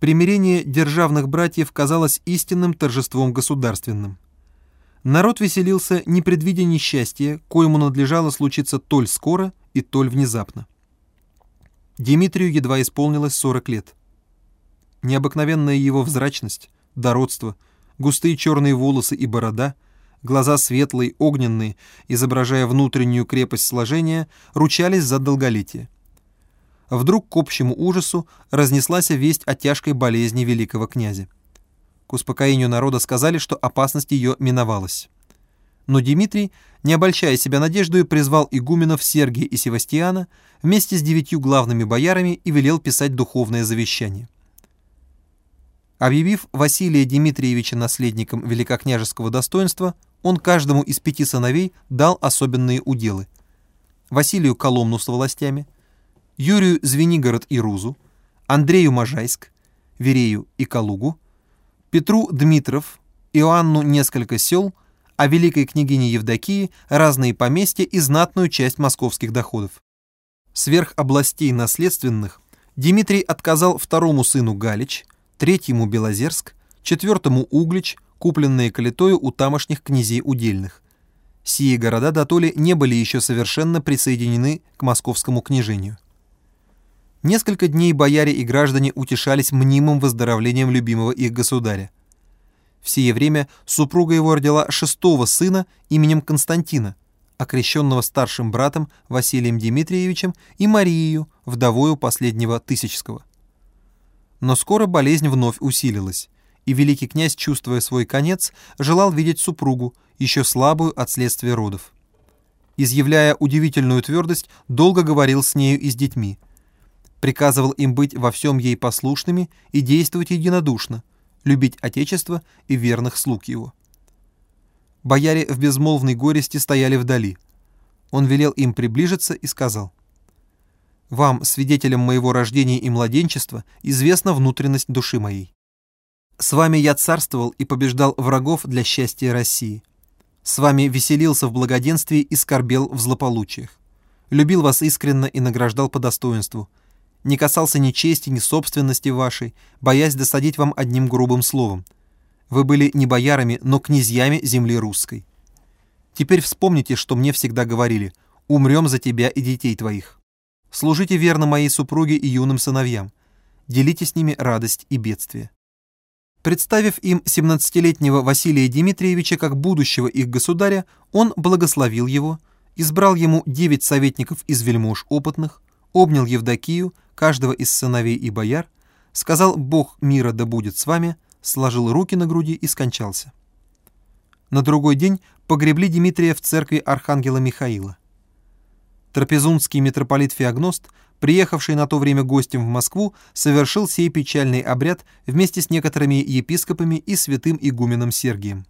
Примирение державных братьев казалось истинным торжеством государственным. Народ веселился, не предвидя несчастья, коему надлежало случиться толь скоро и толь внезапно. Дмитрию едва исполнилось 40 лет. Необыкновенная его взрачность, дородство, густые черные волосы и борода, глаза светлые, огненные, изображая внутреннюю крепость сложения, ручались за долголетие. Вдруг к общему ужасу разнеслась весть о тяжкой болезни великого князя. К успокоению народа сказали, что опасность ее миновалась. Но Дмитрий, не обольщая себя надеждой, призвал игуменов Сергия и Севастиана вместе с девятью главными боярами и велел писать духовное завещание. Объявив Василия Дмитриевича наследником великокняжеского достоинства, он каждому из пяти сыновей дал особенные уделы. Василию Коломну с властями, Юрию Звенигород и Рузу, Андрею Можайск, Верею и Калугу, Петру Дмитров, Иоанну несколько сел, а великой княгине Евдокии разные поместья и знатную часть московских доходов. Сверх областей наследственных Дмитрий отказал второму сыну Галич, третьему Белозерск, четвертому Углич, купленные калитою у тамошних князей удельных. Сие города дотоле не были еще совершенно присоединены к московскому княжению. Несколько дней бояре и граждане утешались мнимым выздоровлением любимого их государя. В время супруга его родила шестого сына именем Константина, окрещенного старшим братом Василием Дмитриевичем и Марией, вдовою последнего Тысячского. Но скоро болезнь вновь усилилась, и великий князь, чувствуя свой конец, желал видеть супругу, еще слабую от следствия родов. Изъявляя удивительную твердость, долго говорил с нею и с детьми – приказывал им быть во всем ей послушными и действовать единодушно, любить Отечество и верных слуг его. Бояре в безмолвной горести стояли вдали. Он велел им приближиться и сказал, «Вам, свидетелям моего рождения и младенчества, известна внутренность души моей. С вами я царствовал и побеждал врагов для счастья России. С вами веселился в благоденствии и скорбел в злополучиях. Любил вас искренно и награждал по достоинству, не касался ни чести, ни собственности вашей, боясь досадить вам одним грубым словом. Вы были не боярами, но князьями земли русской. Теперь вспомните, что мне всегда говорили «умрем за тебя и детей твоих». Служите верно моей супруге и юным сыновьям. Делите с ними радость и бедствие. Представив им 17-летнего Василия Дмитриевича как будущего их государя, он благословил его, избрал ему девять советников из вельмож опытных, обнял Евдокию, каждого из сыновей и бояр, сказал «Бог мира да будет с вами», сложил руки на груди и скончался. На другой день погребли Дмитрия в церкви Архангела Михаила. Трапезунский митрополит Феогност, приехавший на то время гостем в Москву, совершил сей печальный обряд вместе с некоторыми епископами и святым игуменом Сергием.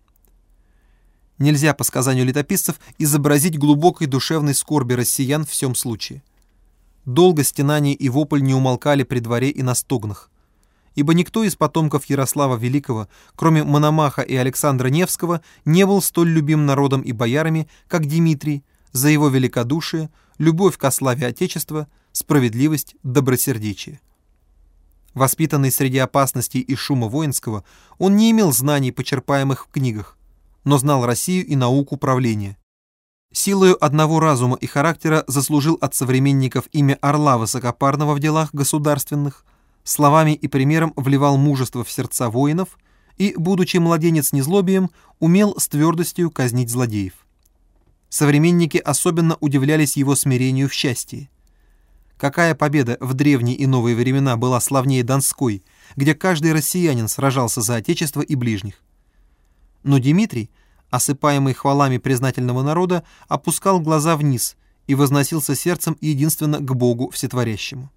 Нельзя, по сказанию летописцев, изобразить глубокой душевной скорби россиян в всем случае. Долго стенания и вопль не умолкали при дворе и на стогнах. Ибо никто из потомков Ярослава Великого, кроме Мономаха и Александра Невского, не был столь любим народом и боярами, как Дмитрий, за его великодушие, любовь к славе Отечества, справедливость, добросердечие. Воспитанный среди опасностей и шума воинского, он не имел знаний, почерпаемых в книгах, но знал Россию и науку правления. Силою одного разума и характера заслужил от современников имя орла высокопарного в делах государственных, словами и примером вливал мужество в сердца воинов и, будучи младенец незлобием, умел с твердостью казнить злодеев. Современники особенно удивлялись его смирению в счастье. Какая победа в древние и новые времена была славнее Донской, где каждый россиянин сражался за отечество и ближних. Но Дмитрий – осыпаемый хвалами признательного народа, опускал глаза вниз и возносился сердцем единственно к Богу Всетворящему.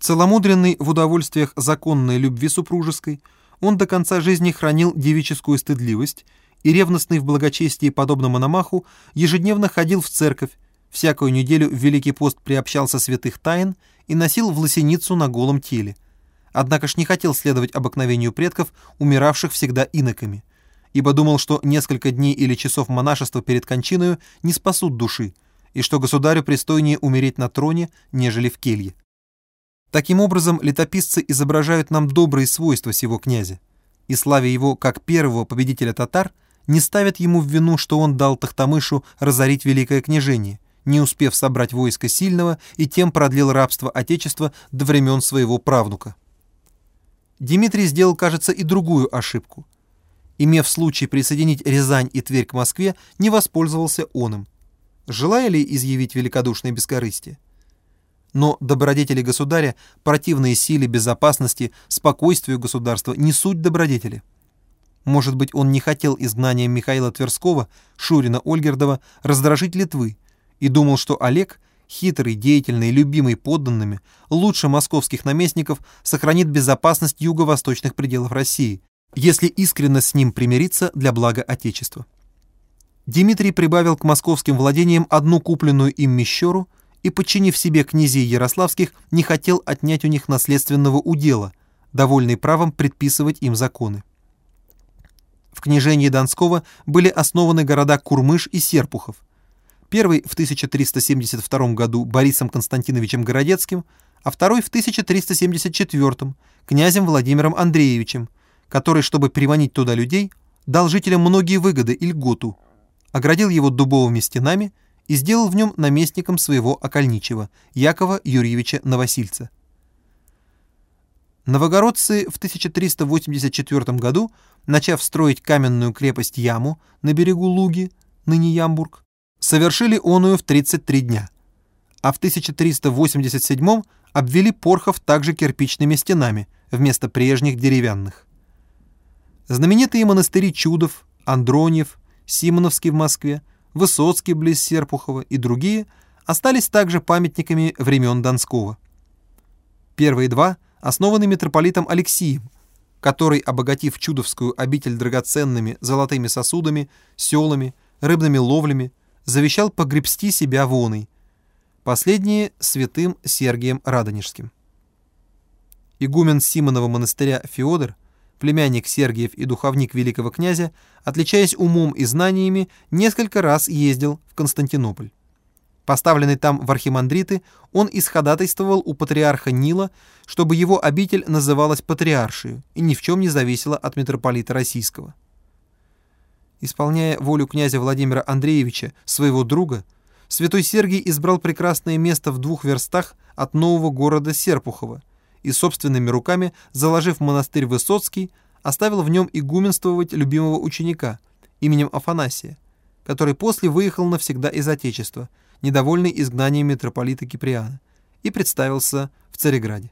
Целомудренный в удовольствиях законной любви супружеской, он до конца жизни хранил девическую стыдливость и, ревностный в благочестии подобно Мономаху, ежедневно ходил в церковь, всякую неделю в Великий пост приобщался святых тайн и носил в лосиницу на голом теле. Однако ж не хотел следовать обыкновению предков, умиравших всегда иноками – ибо думал, что несколько дней или часов монашества перед кончиною не спасут души, и что государю пристойнее умереть на троне, нежели в келье. Таким образом, летописцы изображают нам добрые свойства сего князя, и славя его как первого победителя татар, не ставят ему в вину, что он дал Тахтамышу разорить великое княжение, не успев собрать войско сильного и тем продлил рабство Отечества до времен своего правнука. Дмитрий сделал, кажется, и другую ошибку. Имев случай присоединить Рязань и Тверь к Москве, не воспользовался он им. Желая ли изъявить великодушное бескорыстие? Но добродетели государя, противные силе безопасности, спокойствию государства, не суть добродетели. Может быть, он не хотел изгнанием Михаила Тверского, Шурина Ольгердова, раздражить Литвы, и думал, что Олег, хитрый, деятельный, любимый подданными, лучше московских наместников, сохранит безопасность юго-восточных пределов России, если искренне с ним примириться для блага Отечества. Дмитрий прибавил к московским владениям одну купленную им мещеру и, подчинив себе князей ярославских, не хотел отнять у них наследственного удела, довольный правом предписывать им законы. В княжении Донского были основаны города Курмыш и Серпухов. Первый в 1372 году Борисом Константиновичем Городецким, а второй в 1374 князем Владимиром Андреевичем, который, чтобы переманить туда людей, дал жителям многие выгоды и льготу, оградил его дубовыми стенами и сделал в нем наместником своего окольничего, Якова Юрьевича Новосильца. Новогородцы в 1384 году, начав строить каменную крепость Яму на берегу Луги, ныне Ямбург, совершили оную в 33 дня, а в 1387 обвели Порхов также кирпичными стенами вместо прежних деревянных. Знаменитые монастыри Чудов, Андроньев, Симоновский в Москве, Высоцкий близ Серпухова и другие остались также памятниками времен Донского. Первые два основаны митрополитом Алексием, который, обогатив Чудовскую обитель драгоценными золотыми сосудами, селами, рыбными ловлями, завещал погребсти себя воной. Последние святым Сергием Радонежским. Игумен Симонова монастыря Феодор племянник Сергиев и духовник великого князя, отличаясь умом и знаниями, несколько раз ездил в Константинополь. Поставленный там в архимандриты, он исходатайствовал у патриарха Нила, чтобы его обитель называлась Патриаршию и ни в чем не зависела от митрополита Российского. Исполняя волю князя Владимира Андреевича, своего друга, святой Сергий избрал прекрасное место в двух верстах от нового города Серпухова – и собственными руками, заложив монастырь Высоцкий, оставил в нем игуменствовать любимого ученика именем Афанасия, который после выехал навсегда из Отечества, недовольный изгнанием митрополита Киприана, и представился в Цареграде.